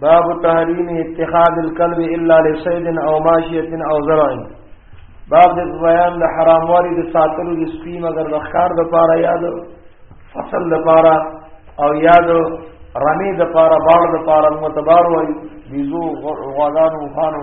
باب تحریم اتخاذ الكلب الا لصيد او ماشيه او زرع باب د بیان د حرام واری د ساتلو د سپی مگر د ښکار د پاره یاد فصل د پاره او یاد رمی د پاره باړ د پاره متبار وای بیزو غواګانو خانو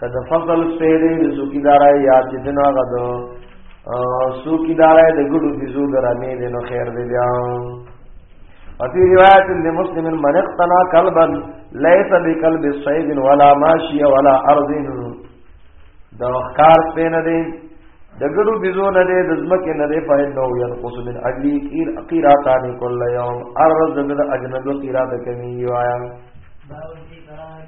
که د فصل سپیرې د سوکیدارای یا چې دنا غد سوکیدارای د ګړو بيزو درامې دې نو خیر دې بیا وفي روایت لمسلم من اقتنا قلبا ليس بقلب صيد ولا ماشي ولا ارض د وقار په نه دې د ګړو بيزو نه دې د زمکه نه دې په نو ينقص من اجلي قير قيراتان كل يوم ارز د اجنبي قيرات کمی وایا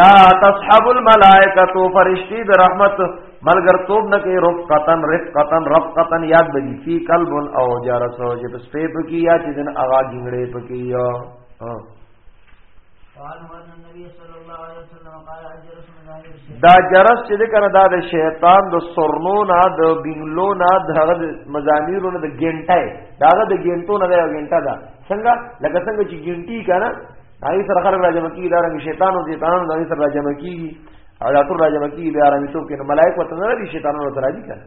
لا تصحب الملائکه فرشتي د رحمت ملګر توب نه کوي رفقتن رفقتن رفقتن یاد بلی فی قلب او جرسو چې په سپې پکې یا چې دن اغا ګنګړې پکې یو دا جرس چې کنه دا د شیطان د سرنو نه د بنگلو نه د هغه مزامیرو نه د ګنټه دا د ګنټو نه د ګنټه دا څنګه لکه څنګه چې ګنټي کنه هغه سره خلک راځم کیږي دا رنګ شیطان او شیطان دا سره راځم کیږي او دا ټول راځم کیږي بیا رنګ څوک نه ملائک وته نه دي شیطان ورته راځي کنه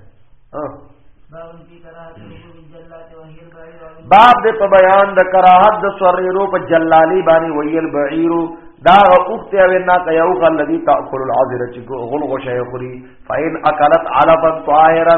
باب دې په بیان د کراهت د سرېرو په جلالي باندې ویل بعیرو دا اوخت او نا کيو غل الذي تاكل العذره چې غل غشه خوري فاين اكلت علبا طائرا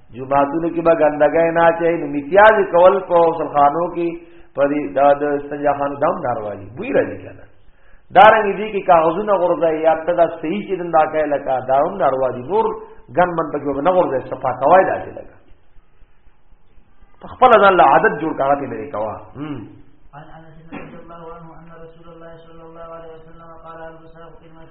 جمعاتونو کې به ګندګۍ نه چي نو امتیاز کول په سلخانو کې په دې دا د سنجا خان دم ناروالي وی راځي کنه دارنګ دي کې کاغذونه غورځي یا ته دا صحیح چې دندا کوي لکه دا هم ناروالي نور ګن من په کې نه غورځي صفا کوي دا چې لګا په خپل ځان له عادت جوړ کاغه ته لري کوا هم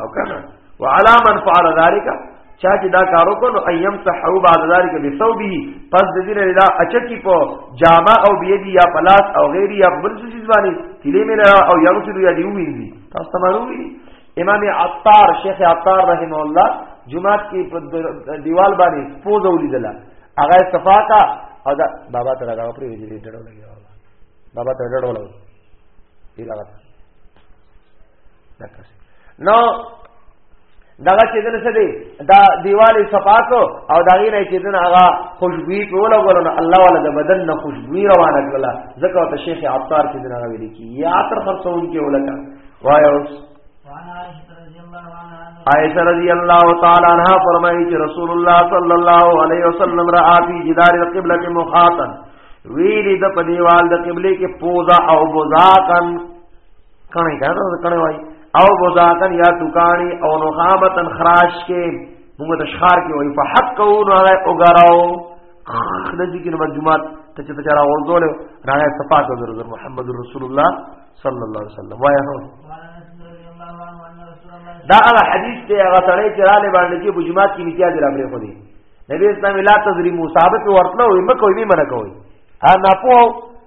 او کنه وعلى من فعل ذلك چا چې دا کار وکړو ايم صحو بعد ذلك بثوبه پس د دې نه دا اچتی په جامه او بيدی یا پلاس او غیر یا بل څه چیز باندې تلې مې او یو څه یا دی ویني تاسو تمروي امام عطار شیخ عطار رحم الله جمعه کې په دیوال باندې پوز ولیدل هغه صفا کا او دا بابا ته راغو پرې ویلې ډډو لګیا بابا ته ډډو لګیا نو دغه چې دنه څه دی دا دیواله صفاکو او دا غینه چې دنه هغه خوشبوئی په ولا ګورنه الله ولا د بدن نه خوشبوئی روانه کړه ځکه ته شیخ عطار کې دنه ویل کی یا عطر خرڅون کې ولکا وای اوس عائشہ رضی اللہ تعالی عنہ فرمائی کہ رسول اللہ صلی اللہ علیہ وسلم را فی جدار القبلہ کے مخاطن ویلی د پدیوال د قبلے کے پوزا او بوزاکن کڼی کنه کڼی وای او بوزاکن یا ټکانی او نخامتن خراش کې موږ د شخار کې وای په حق کو نه راي او غراو خدای کې مجموعات ته چې ته را ورزول راي صفات حضرت محمد رسول الله صلی الله علیه وسلم وای هو دا هغه حدیث دی هغه سره چې را لباندې کې بجمات کې امتیاز را بری خو دی نبی اسلام لا تظلمو صحابه ورتلو مکوې مې منکوې ها نه پوه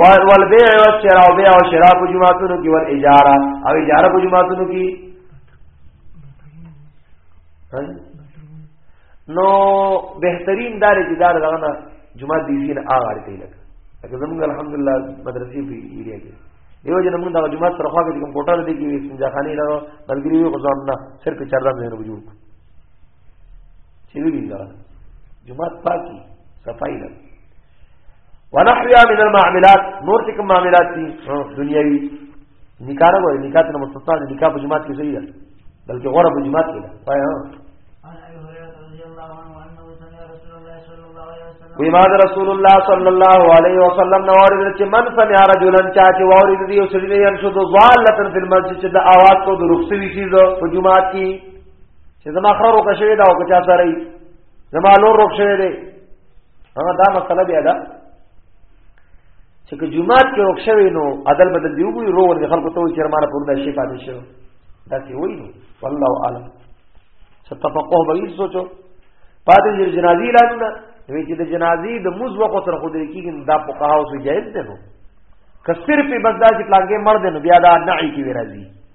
والبيع والشراء بيع او شراء په جمعاتونو کې ول اجاره او اجاره په جمعاتونو کې نو بهترین دار چې دار دغه نه جمعه دې سین آغار کوي لکه لکه زموږ الحمدلله مدرسې په ایریا کې دیو جن موږ دغه جمعه سره خو کې کوم کوټه دې کې سنجا خاني له بلګری یو غزام نه سر په چردا مې نه جوړ چې ویل دا جمعه پاکي صفائی لګ ونحویا من المعاملات نور چې کوم معاملات دي دنیوي نکاح نه وایي نکاح ته مستثنا دي نکاح په جماعت کې صحیح ده بلکې غره په جماعت کې ده وایي ها وی ما رسول الله صلی الله علیه وسلم نو اورید چې من سمع رجلا چا چې اورید دی او سړي یې شو ضالتن فی المسجد چې د आवाज کو د رخصوی شي په جماعت کې چې زما خره وکښوي دا او کچا سره زما لور وکښوي هغه دا مسله بیا ده چې که جمعات کې روښ شوی نو عدل بدل دی وګوري رو ورته خلکو ته چې مانه پوردا شي پاتې شو دا څه وایي نو والله اعلم ستفقه به یې سوچو پاتې چې جنازي اعلان نه وی چې د جنازي د موز وخت سره خو درې کېږي دا په قهاو سو جایز ده نو کثیر په بس دا چې پلانګې مړ دي نو بیا دا نعي کې راځي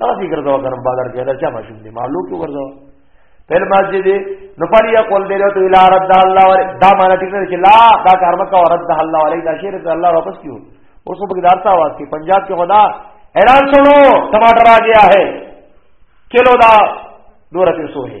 دا څنګه ګرځاو کنه بازار کې دا چا ماشوم دی معلوم کو ګرځاو پهل ماجی دی نو پر یا قول دی ته الا رد الله ور دا معنا ټیک نه چې لا دا کار مکه ور رد الله علی دا شیر ته الله واپس کیو اوس په دار تا واس کې پنجاب کې خدا اعلان سنو ټماټر آ گیا ہے کلو دا دو رپے سو ہے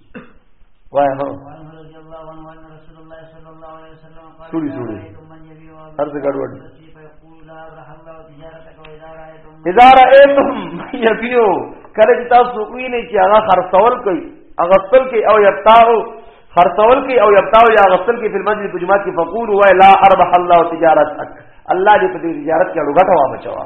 وای هو ټول جوړ ارز ګډوډ اذا رايتم يبيو کله چې تاسو وینئ چې هغه خرڅول کوي هغه خپل کوي او یبتاو خرڅول کوي او یبتاو یا غسل کوي په مسجد په جماعت کې فقول وای لا اربح الله تجارتک الله دې په دې تجارت کې لوګټه وا بچوا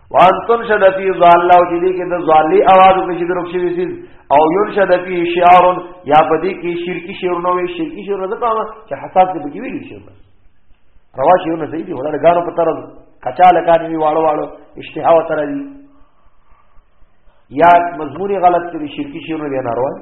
وان تنشد فی ضاله او دې کې د ضالی आवाज په شي درو شي سیز او ينشد فی شعار یا پدې کې شرکی شعر نو وي شرکی شعر نه کوم چې حساس دې بګي ویل شي بس روا شي نه صحیح دی ولا غارو په طرف کچا لکان وی واړو واړو اشتها و تر دی یا مضمون غلط کړي شرکی شعر نه نه روان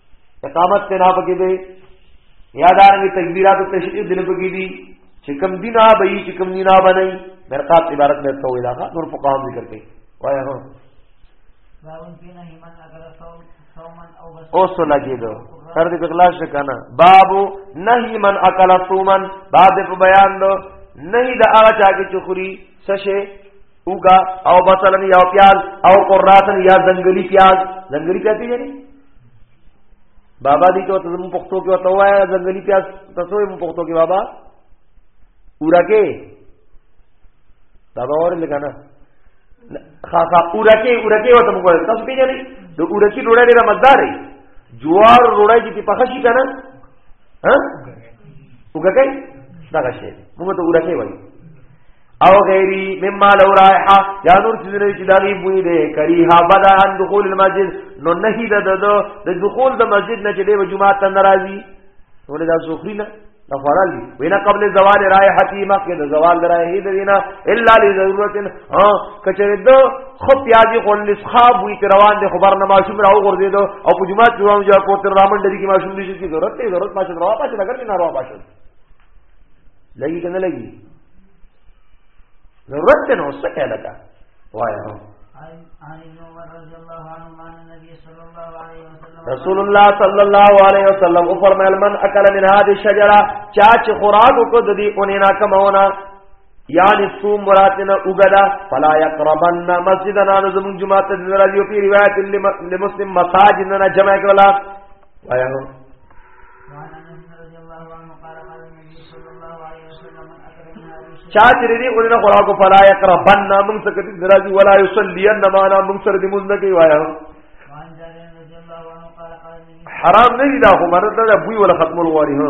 اقامت ته نه پکې دی یادارنګ تکبیرات او تشریف دل پکې دي چې کم دینا به یې چې کم دینا بنئ مرقات عبارت مې ته ویلا کا نور په قام ذکر کوي وای هو اوس لګي دو سر دې بغلا شکانا بابو نهی من اکل صومن باب په بیان دو نه دا هغه چا کې چخوري سشه اوګه او مثلا یو پیاز او قراتن یا زنګلی پیاز زنګلی پیاز پیژنې بابا دې ته تاسو پښتو کې وته وایا زنګلی پیاز تاسو یې پښتو کې بابا اورکه بابا اور لګانا خا خا اورکه اورکه وته موږ تاسو پیژنې د اورکی ډوړې ډېره مزدار دی جوار ډوړې چې په خشي کنه ها وګورئ څنګه شي موږ ته اورکه وایي او غیری مما لو رائحه یا نور څه نه چې دغه بوی دی کریها بدا ان دخول المسجد نو نهی د د دخول د مسجد نه چې د جمعه ته ناراضي ولې دا زخری نه دا فرال دی وینا قبل زوال رائحتی مخکې د زوال رائحه د وینا الا لضرورت ها کچره دو خو پیاجی خو لسخاب وی ته روان دي خبر نه ماشوم راو ګرځې دو او په جمعه کې روان جا کوتر رامن دې کې ماشوم دې شي ضرورت دی ضرورت ماشوم راو پاتې لګر نه راو پاتې لګي کنه لګي ضرورت ته نو څه کړه لگا وایو رسول الله صلی الله علیه وسلم او فرمایل من اکل من هذه الشجره چا چې خوراک کو د دې اونې نا کمونه یعنی سوم مراتنا اوګدا فلا یقربن مسجدنا زمون جمعه ته راځي په روایت لمسلم مساجدنا جمع کړلا آیا نو چا چې دې اول نه خوراکو فلا يقربن موږ څخه دې درازي ولا يصلين معنا موږ سره دې موږ نه کوي وایا حرام نه دي دا خو مرته دا بوی ولا ختم الغواري ها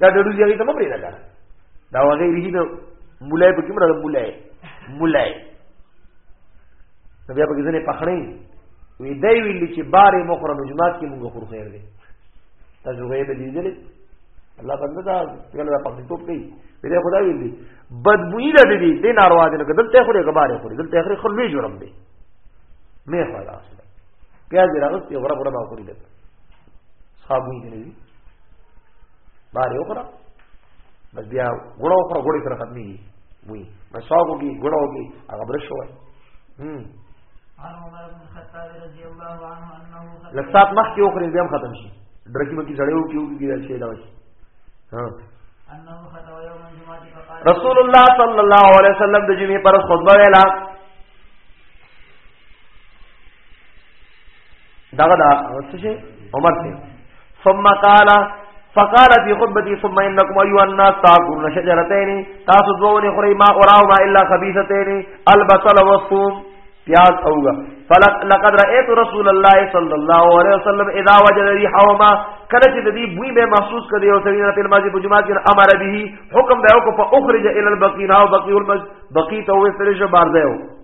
دا د روزي هغه ته مبرې ده کنه دا هغه ریږي ته مولای په کومه ده مولای مولای نو بیا په ځنه پخړې وی دی ویل چې بارې مخره مجمعات کې موږ خور خیر دی تاسو غیب دي دي الله بنده دا څنګه دا پخې ټوپ کوي وی خدای ویل دي بدبوئی ده دي دې ناروا دي نو دلته خوري غبارې خوري دلته خوري خلوي جرم دی مې خلاص پیاز راغست یو غره غره ما خوري دلته صابون دی نه بار یو کرا بس بیا ګړو پر ګړې پر ختمي وي مسواک وګي ګړو وګي هغه برش وای هم عن عمر بن الخطاب رضی الله عنه انه لسات مخ کې اوخري بیا ختم شي ډرکی مکی جړې وو کیو کیږي شي دا شي ها انه خطا یوم الجمعه فقال رسول الله صلی الله علیه وسلم د جمعې پر خطبه ویلا دغه دا څه شي عمر ته ثم قال فقال في خطبتي ثم انكم ايها الناس تاكلون شجرتين تاسو دوه نه خوري ما اوراهما الا خبيثتين البصل والثوم پیاز اوغا فلق لقد رايت رسول الله صلى الله عليه وسلم اذا وجد ريحهما کله چې د دې بوی به محسوس کړي او سړي نه په ماضي په جمعه کې امر به حکم به او کو فاخرج الى البقيع او بقيع المسجد بقيع تو وسره جو بارځه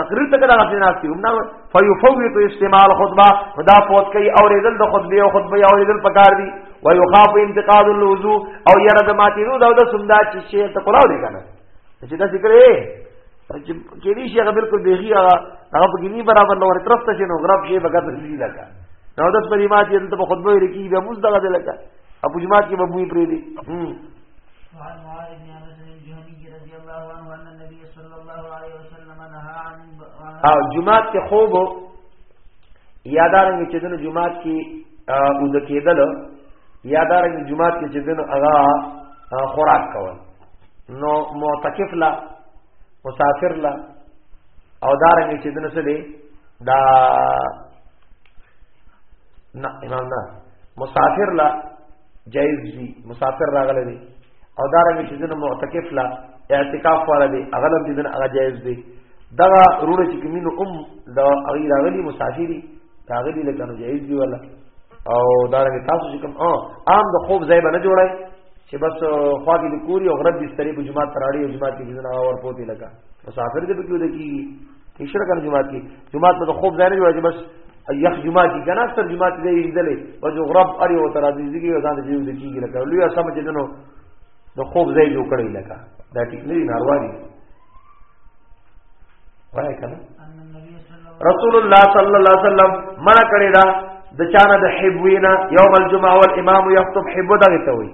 تقریر ته کله غفلت ناشتي هم نه وي فيفوت استعمال خطبه خدا فوت کوي او ریدل د خطبه او خطبه او ریدل پکار دي ويخاف انتقاد الوضو او ير د ماتیرو دا د سمدا چې شی ته کولاو دي کنه چې دا ذکر یې چې کې دي شی بالکل بيخي هغه هغه په ګني برابر نور طرف ته شنو غرب شي بغیر د دې لګا نو د پریمات یې ته خطبه لري کې به موږ دغه لګا ابو جماعت کې به موږ پرې دي وعن معاذ بن انس الجهني رضي الله عنه ان النبي صلى الله عليه وسلم نهى عن او جمعات کې خوب یادارنګ چې دنه جمعات کې او د کېدل یادارنګ جمعات کې چې دنه هغه خوراک کول نو معتکف لا مسافر لا او دارنګ چې دنه څه دی دا نه امام نه مسافر لا جایز دي مسافر راغلي دي او دا رنګ چې دنه معتکف لا اعتکاف والا دي اغلب دي دنه هغه جایز دي دا روړ چې کمینو ام دا اغي راغلي مسافری راغلي لکه نو جایز دي ولا او دا رنګ تاسو چې کوم عام د خوب ځای باندې جوړای چې بس خوا کې د کوری او غرب دي ستري په جماعت تراړي او جماعت کې ځنه اور پوتې لکه مسافر دې په کې ودی کې شر کنه جمعات کې جمعات په خوب ځای نه جوړه بس یخ جمعات کې کنه ستر جمعات دې ایندلې او جو غرب اړ یو تر دې دې ځان دې دې کېږي لکه لوی اسم چې دنو د خوب ځای جوړ کړی لکه دا ټیک نه ناروا دي وای کنه رسول الله صلی الله علیه وسلم منع کړی دا د چانه د حبوینا یوم الجمعه والامام یخطب حبو دغه ته وي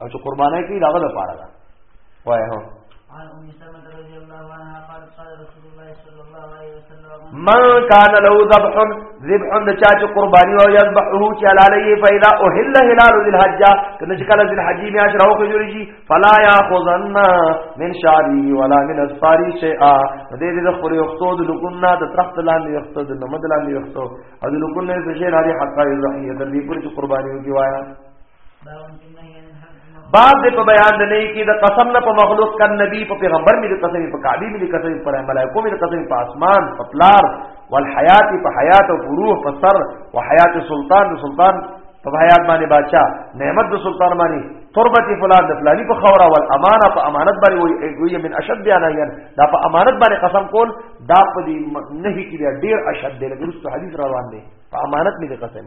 او چې قربانای کوي داغه لپاره ده وای هو من کان له ذبح ذبح د چا چې قرباني او یذبحه چې علالیه فیدا او هل هلال ذل حج کنه چې کله ذل حج میاش راو خو جوړی شي فلا یاخذن من شعری ولا من اظفاری شیئا دې دې د خوري وختو د لګنا د تخت لاندې وختو د نمد لاندې وختو او د لګنا د شی راځي حقا یذبحیه د دې پر چې قرباني وکي وایا باب دې په بیان نه کې د قسم نه په مخلوق کا نبی په پیغمبر مې د قسم په کعبه مې د قسم په ملائکو مې د قسم په اسمان په پلار والحیات په حیات او روح په سر او حیات سلطان د سلطان په حیات باندې بادشاہ نعمت د سلطان باندې تربت فلان د فلانی په خورا ول امانه په امانت باندې وي من اشد بیان یان دا په امانت باندې قسم کول دا په دې نه کې ډیر اشد دی لکه رسو حدیث روان دی په امانت مې د قسم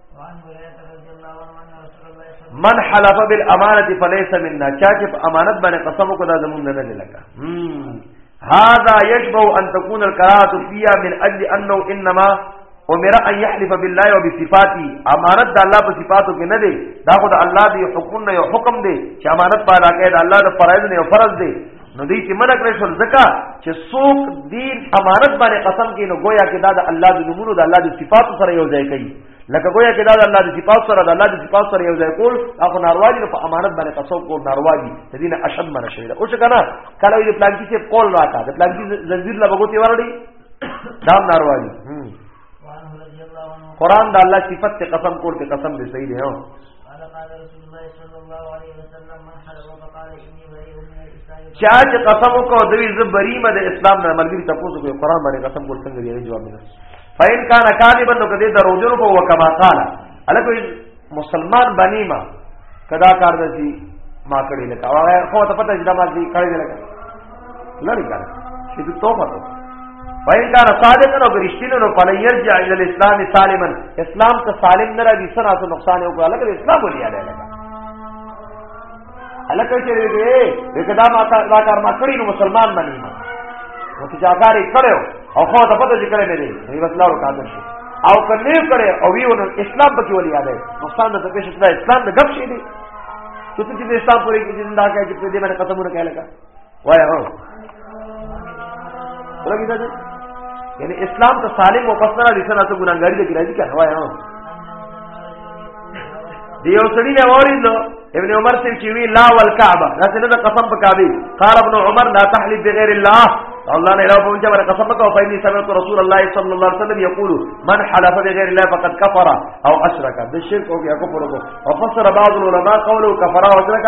من حلف بالامانه فليس منا چا چې په امانت باندې قسم وکړ دا زمونږ نه دی لکه هذا يشبه ان تكون الكراهه فيها من اجل انه انما امر ان يحلف بالله وبصفاته امانت د الله په صفاتو کې نه دی دا خو د الله دی حکم نه یو حکم دی چې امانت پاله کې د الله د فرایض نه یو فرض دی نو دې چې منع کړی شول ځکه چې څوک دین امانت باندې قسم کوي نو گویا کې دا د الله د نومونو د الله د صفاتو سره یو ځای کوي لکه گویا کې دا د الله د صفاتو سره د الله د صفاتو سره یو ځای کول هغه ناروا دي په امانت باندې قسم کول ناروا دي د دین اشد منع شوی دا او څه کنه کله دې پلان کې قول راکا د پلان کې زنجیر لا بغوتی ورړي دا ناروا دي قران دا الله صفت ته قسم کول ته قسم دی صحیح دی هو چا چې قسم وکاو دوی زه بریمه د اسلام نه ملګری تاسو کوی قران باندې قسم کول څنګه دی جواب نه فین کان کاذبا نو کده دروجن کو وکما قال الکه مسلمان بنی ما کدا کار دسی ما کړی لکه او هغه خو ته پته چې دا ما دې کړی لکه لری کار چې ته توبه ته وای کار صادق نو برشتینو نو فل یرجع الى الاسلام سالما اسلام ته سالم نه راځي سره نقصان او کړه لکه اسلام ولیا لکه الکه چې دې دې کدا ما تا دا کار ما کړی نو مسلمان نه نیمه نو چې جاګارې کړو او خو ته پته چې کړې نه دی نو بس لارو کاته شي او کله کړې او ویو نو اسلام پکې ولې یادې مستان د پېښې اسلام د غب شي دی چې چې اسلام پورې کې زنده کې چې په دې باندې قسمونه کوي لکه وای او ورګی دا یعنی اسلام ته سالم او پس نه راځي سره ته ګناګاری دې راځي کنه وای او دی یو سړی له اورید نو ابن عمر سے چې وی لا والکعبه دا څه نه قسم په کعبه قال ابن عمر لا تحلف بغیر الله الله نه راو پوجا ور قسم کو فإني سمعت رسول الله صلى الله عليه وسلم يقول من حلف بغير الله فقد كفر او اشرك بالشرك او كفر وفسر بعض العلماء قوله كفر واشرك